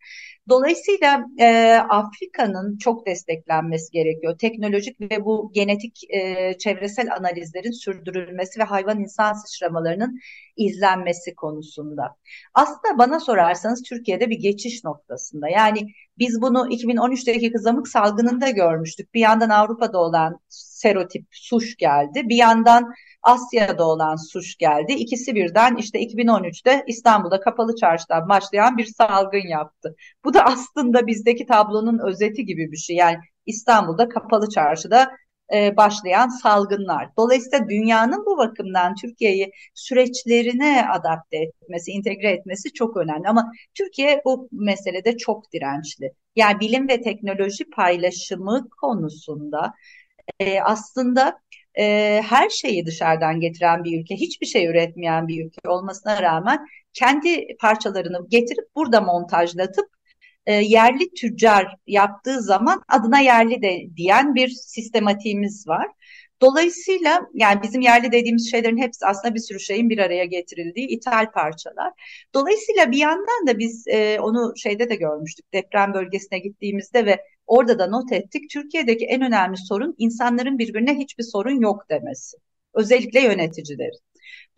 Dolayısıyla e, Afrika'nın çok desteklenmesi gerekiyor. Teknolojik ve bu genetik e, çevresel analizlerin sürdürülmesi ve hayvan insan sıçramalarının izlenmesi konusunda. Aslında bana sorarsanız Türkiye'de bir geçiş noktasında. Yani biz bunu 2013'teki kızamık salgınında görmüştük. Bir yandan Avrupa'da olan serotip suş geldi. Bir yandan Asya'da olan suş geldi. İkisi birden işte 2013'te İstanbul'da kapalı çarşıdan başlayan bir salgın yaptı. Bu da aslında bizdeki tablonun özeti gibi bir şey. Yani İstanbul'da kapalı çarşıda e, başlayan salgınlar. Dolayısıyla dünyanın bu bakımdan Türkiye'yi süreçlerine adapte etmesi, entegre etmesi çok önemli. Ama Türkiye bu meselede çok dirençli. Yani bilim ve teknoloji paylaşımı konusunda e, aslında e, her şeyi dışarıdan getiren bir ülke, hiçbir şey üretmeyen bir ülke olmasına rağmen kendi parçalarını getirip burada montajlatıp e, yerli tüccar yaptığı zaman adına yerli de diyen bir sistematiğimiz var. Dolayısıyla yani bizim yerli dediğimiz şeylerin hepsi aslında bir sürü şeyin bir araya getirildiği ithal parçalar. Dolayısıyla bir yandan da biz e, onu şeyde de görmüştük deprem bölgesine gittiğimizde ve orada da not ettik. Türkiye'deki en önemli sorun insanların birbirine hiçbir sorun yok demesi. Özellikle yöneticilerin.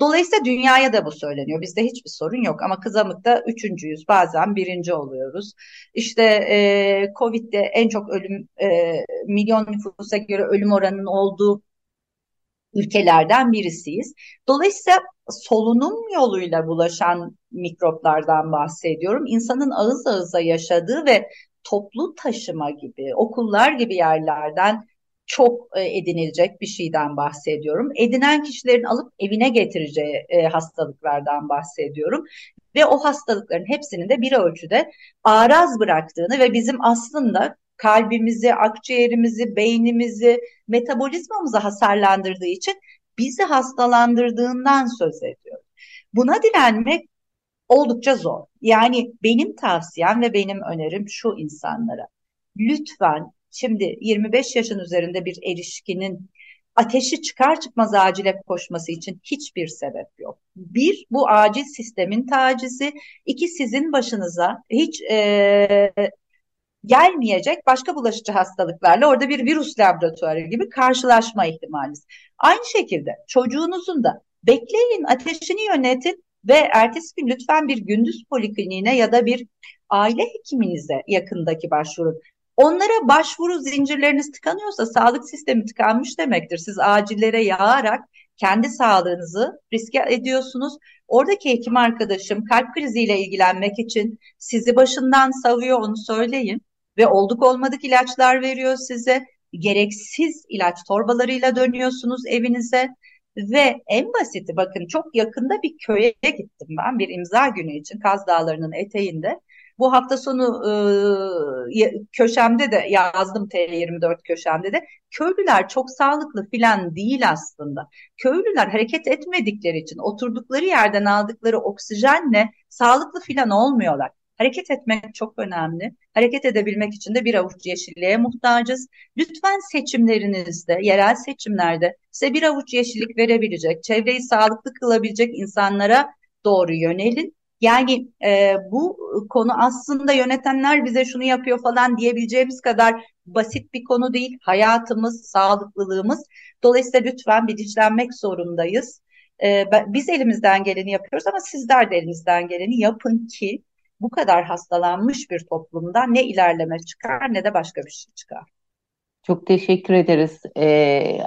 Dolayısıyla dünyaya da bu söyleniyor. Bizde hiçbir sorun yok ama kızamıkta üçüncüyüz. Bazen birinci oluyoruz. İşte e, Covid'de en çok ölüm e, milyon nüfusa göre ölüm oranının olduğu ülkelerden birisiyiz. Dolayısıyla solunum yoluyla bulaşan mikroplardan bahsediyorum. İnsanın ağız ağıza yaşadığı ve toplu taşıma gibi, okullar gibi yerlerden çok e, edinilecek bir şeyden bahsediyorum. Edinen kişilerin alıp evine getireceği e, hastalıklardan bahsediyorum. Ve o hastalıkların hepsinin de bir ölçüde araz bıraktığını ve bizim aslında kalbimizi, akciğerimizi, beynimizi, metabolizmamızı hasarlandırdığı için bizi hastalandırdığından söz ediyor. Buna direnmek oldukça zor. Yani benim tavsiyem ve benim önerim şu insanlara. Lütfen Şimdi 25 yaşın üzerinde bir erişkinin ateşi çıkar çıkmaz acile koşması için hiçbir sebep yok. Bir, bu acil sistemin tacizi. iki sizin başınıza hiç e, gelmeyecek başka bulaşıcı hastalıklarla orada bir virüs laboratuvarı gibi karşılaşma ihtimaliniz. Aynı şekilde çocuğunuzun da bekleyin, ateşini yönetin ve ertesi gün lütfen bir gündüz polikliniğine ya da bir aile hekiminize yakındaki başvurun. Onlara başvuru zincirleriniz tıkanıyorsa sağlık sistemi tıkanmış demektir. Siz acillere yağarak kendi sağlığınızı riske ediyorsunuz. Oradaki hekim arkadaşım kalp kriziyle ilgilenmek için sizi başından savuyor onu söyleyin ve olduk olmadık ilaçlar veriyor size. Gereksiz ilaç torbalarıyla dönüyorsunuz evinize ve en basiti bakın çok yakında bir köye gittim ben bir imza günü için Kaz Dağları'nın eteğinde. Bu hafta sonu e, köşemde de yazdım T24 köşemde de köylüler çok sağlıklı filan değil aslında. Köylüler hareket etmedikleri için oturdukları yerden aldıkları oksijenle sağlıklı filan olmuyorlar. Hareket etmek çok önemli. Hareket edebilmek için de bir avuç yeşilliğe muhtacız. Lütfen seçimlerinizde, yerel seçimlerde size bir avuç yeşillik verebilecek, çevreyi sağlıklı kılabilecek insanlara doğru yönelin. Yani e, bu konu aslında yönetenler bize şunu yapıyor falan diyebileceğimiz kadar basit bir konu değil. Hayatımız, sağlıklılığımız. Dolayısıyla lütfen bilinçlenmek zorundayız. E, biz elimizden geleni yapıyoruz ama sizler de elinizden geleni yapın ki bu kadar hastalanmış bir toplumda ne ilerleme çıkar ne de başka bir şey çıkar. Çok teşekkür ederiz. Ee,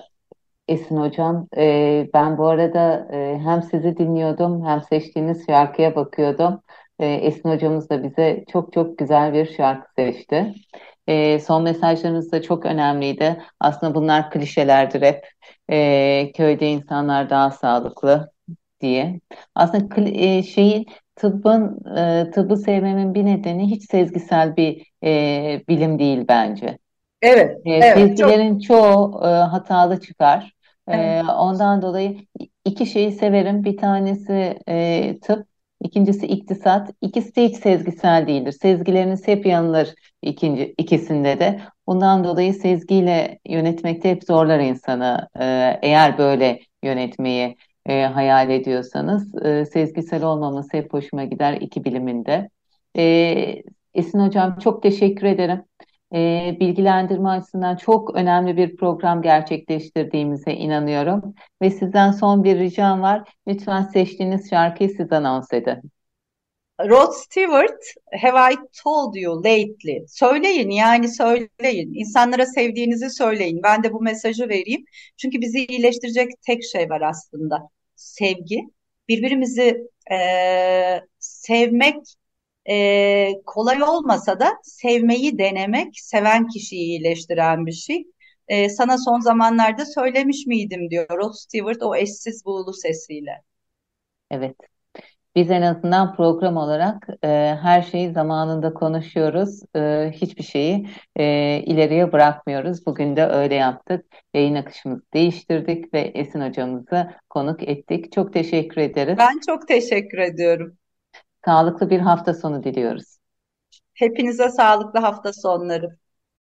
Esin Hocam. E, ben bu arada e, hem sizi dinliyordum hem seçtiğiniz şarkıya bakıyordum. E, Esin Hocamız da bize çok çok güzel bir şarkı seçti. E, son mesajlarınız da çok önemliydi. Aslında bunlar klişelerdir hep. E, köyde insanlar daha sağlıklı diye. Aslında e, şeyin tıbbın e, tıbbı sevmemin bir nedeni hiç sezgisel bir e, bilim değil bence. Evet, e, evet. Sezgilerin çok... çoğu e, hatalı çıkar. Evet. ondan dolayı iki şeyi severim. Bir tanesi e, tıp, ikincisi iktisat. İkisi de hiç sezgisel değildir. Sezgileriniz hep yanılır ikinci, ikisinde de. Bundan dolayı sezgiyle yönetmekte hep zorlar insanı. E, eğer böyle yönetmeyi e, hayal ediyorsanız. E, sezgisel olmaması hep hoşuma gider iki biliminde. E, Esin Hocam çok teşekkür ederim e, bilgilendirme açısından çok önemli bir program gerçekleştirdiğimize inanıyorum. Ve sizden son bir ricam var. Lütfen seçtiğiniz şarkıyı siz anons edin. Rod Stewart, Have I Told You Lately? Söyleyin yani söyleyin. İnsanlara sevdiğinizi söyleyin. Ben de bu mesajı vereyim. Çünkü bizi iyileştirecek tek şey var aslında. Sevgi. Birbirimizi e, sevmek e, kolay olmasa da sevmeyi denemek, seven kişiyi iyileştiren bir şey. e, sana son zamanlarda söylemiş miydim diyor Rod Stewart o eşsiz buğulu sesiyle. Evet. Biz en azından program olarak e, her şeyi zamanında konuşuyoruz. E, hiçbir şeyi e, ileriye bırakmıyoruz. Bugün de öyle yaptık. Yayın akışımızı değiştirdik ve Esin hocamızı konuk ettik. Çok teşekkür ederiz. Ben çok teşekkür ediyorum. Sağlıklı bir hafta sonu diliyoruz. Hepinize sağlıklı hafta sonları.